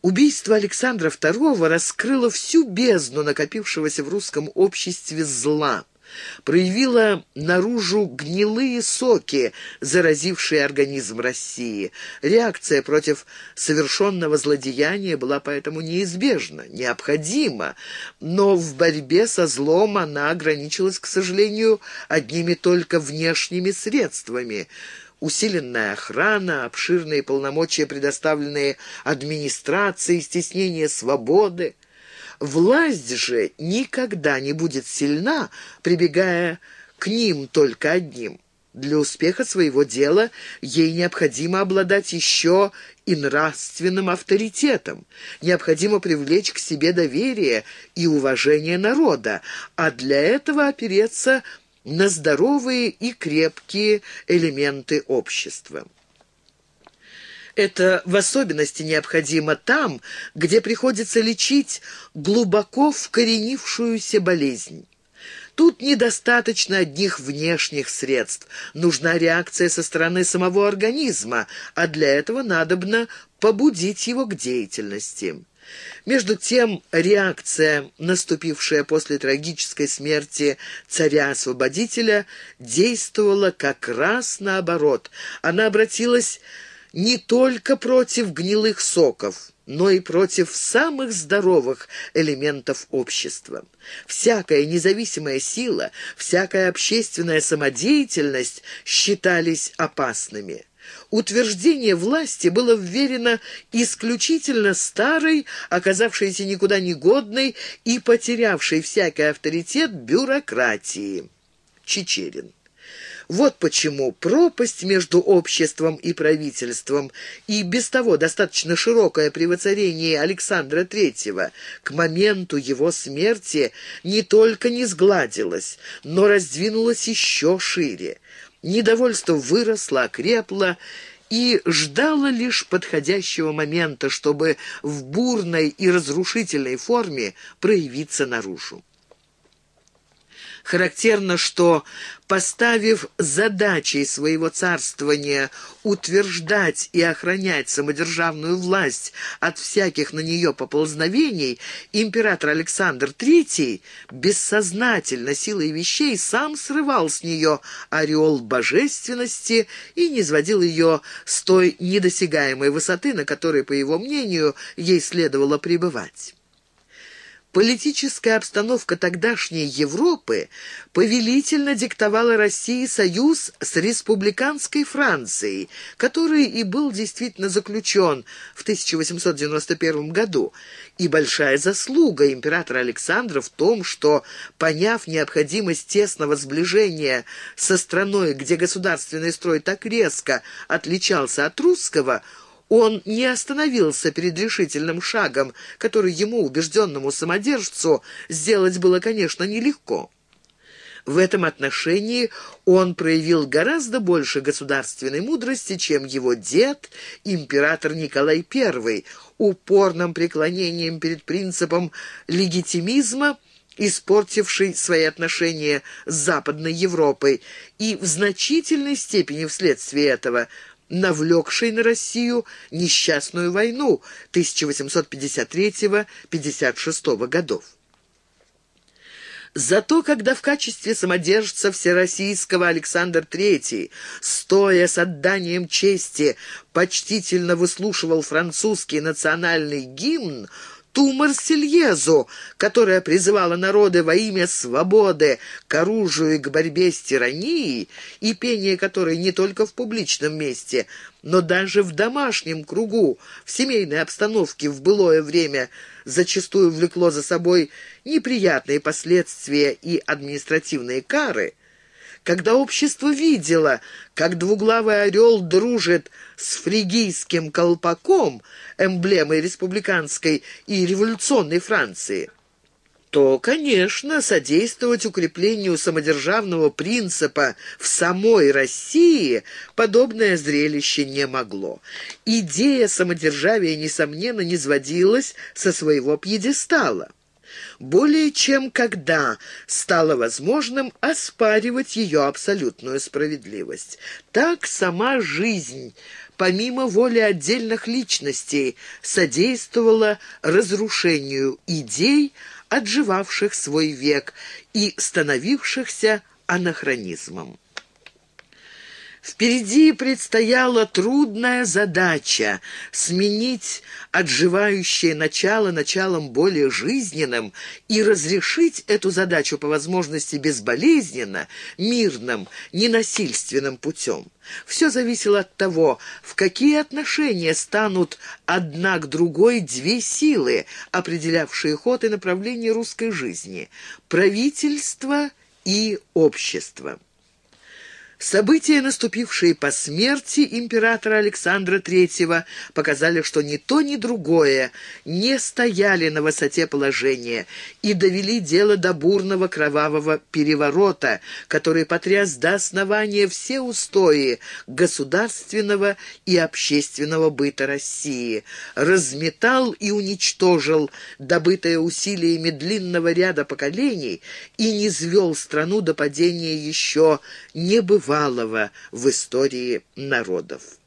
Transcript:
Убийство Александра II раскрыло всю бездну накопившегося в русском обществе зла проявила наружу гнилые соки, заразившие организм России. Реакция против совершенного злодеяния была поэтому неизбежна, необходима, но в борьбе со злом она ограничилась, к сожалению, одними только внешними средствами – усиленная охрана, обширные полномочия, предоставленные администрации, стеснение свободы. Власть же никогда не будет сильна, прибегая к ним только одним. Для успеха своего дела ей необходимо обладать еще и нравственным авторитетом. Необходимо привлечь к себе доверие и уважение народа, а для этого опереться на здоровые и крепкие элементы общества. Это в особенности необходимо там, где приходится лечить глубоко вкоренившуюся болезнь. Тут недостаточно одних внешних средств. Нужна реакция со стороны самого организма, а для этого надобно побудить его к деятельности. Между тем, реакция, наступившая после трагической смерти царя-освободителя, действовала как раз наоборот. Она обратилась не только против гнилых соков, но и против самых здоровых элементов общества. Всякая независимая сила, всякая общественная самодеятельность считались опасными утверждение власти было вверено исключительно старой, оказавшейся никуда не годной и потерявшей всякий авторитет бюрократии. Чечерин. Вот почему пропасть между обществом и правительством и без того достаточно широкое при Александра III к моменту его смерти не только не сгладилась, но раздвинулась еще шире. Недовольство выросло, окрепло и ждало лишь подходящего момента, чтобы в бурной и разрушительной форме проявиться наружу. Характерно, что, поставив задачей своего царствования утверждать и охранять самодержавную власть от всяких на нее поползновений, император Александр III бессознательно силой вещей сам срывал с нее ореол божественности и не сводил ее с той недосягаемой высоты, на которой, по его мнению, ей следовало пребывать. Политическая обстановка тогдашней Европы повелительно диктовала России союз с республиканской Францией, который и был действительно заключен в 1891 году. И большая заслуга императора Александра в том, что, поняв необходимость тесного сближения со страной, где государственный строй так резко отличался от русского, он не остановился перед решительным шагом, который ему, убежденному самодержцу, сделать было, конечно, нелегко. В этом отношении он проявил гораздо больше государственной мудрости, чем его дед, император Николай I, упорным преклонением перед принципом легитимизма, испортивший свои отношения с Западной Европой, и в значительной степени вследствие этого навлекшей на Россию несчастную войну 1853-56 годов. Зато когда в качестве самодержца всероссийского Александр III, стоя с отданием чести, почтительно выслушивал французский национальный гимн, ту Марсельезу, которая призывала народы во имя свободы к оружию и к борьбе с тиранией, и пение которой не только в публичном месте, но даже в домашнем кругу, в семейной обстановке в былое время зачастую влекло за собой неприятные последствия и административные кары, когда общество видело, как двуглавый орел дружит с фригийским колпаком, эмблемой республиканской и революционной Франции, то, конечно, содействовать укреплению самодержавного принципа в самой России подобное зрелище не могло. Идея самодержавия, несомненно, не сводилась со своего пьедестала. Более чем когда стало возможным оспаривать ее абсолютную справедливость. Так сама жизнь, помимо воли отдельных личностей, содействовала разрушению идей, отживавших свой век и становившихся анахронизмом. Впереди предстояла трудная задача — сменить отживающее начало началом более жизненным и разрешить эту задачу по возможности безболезненно, мирным, ненасильственным путем. Все зависело от того, в какие отношения станут одна к другой две силы, определявшие ход и направление русской жизни — правительство и общество. События, наступившие по смерти императора Александра III, показали, что ни то, ни другое не стояли на высоте положения и довели дело до бурного кровавого переворота, который потряс до основания все устои государственного и общественного быта России, разметал и уничтожил добытое усилиями длинного ряда поколений и низвел страну до падения еще небывалого в истории народов.